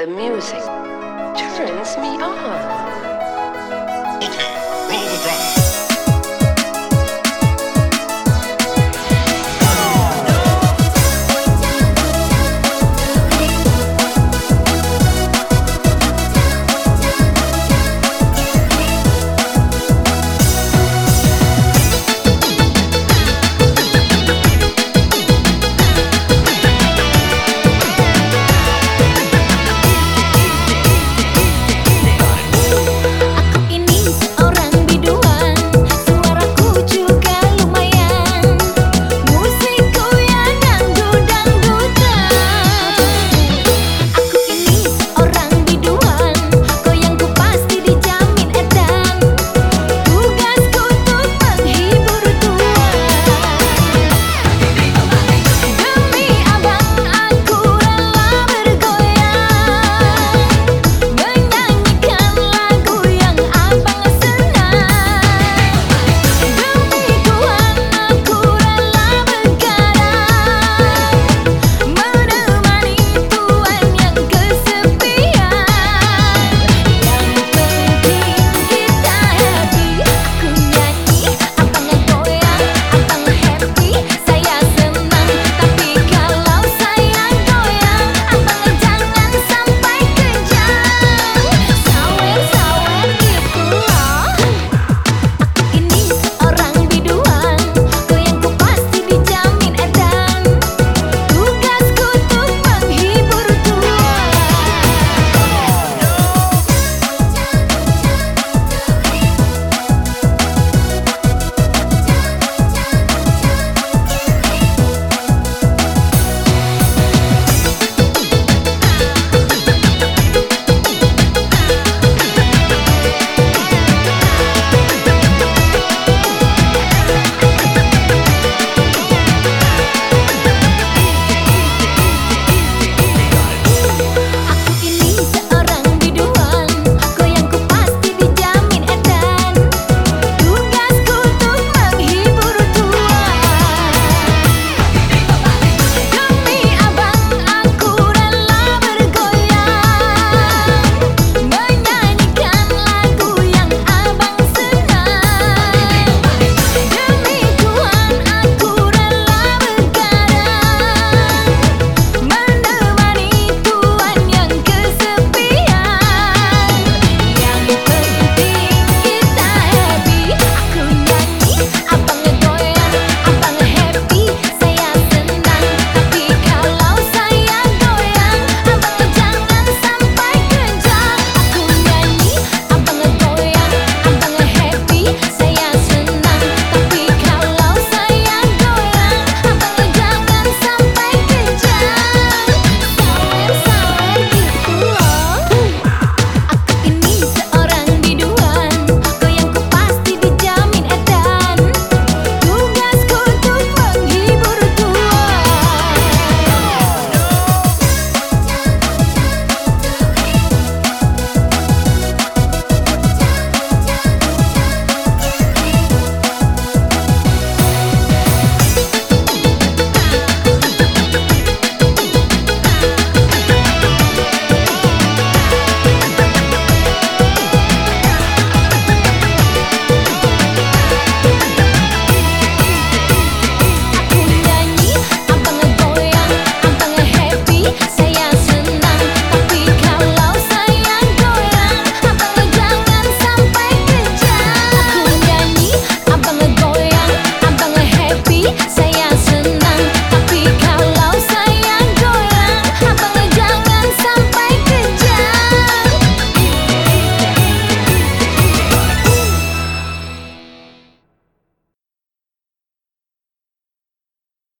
The music turns me on. Okay, roll the drums.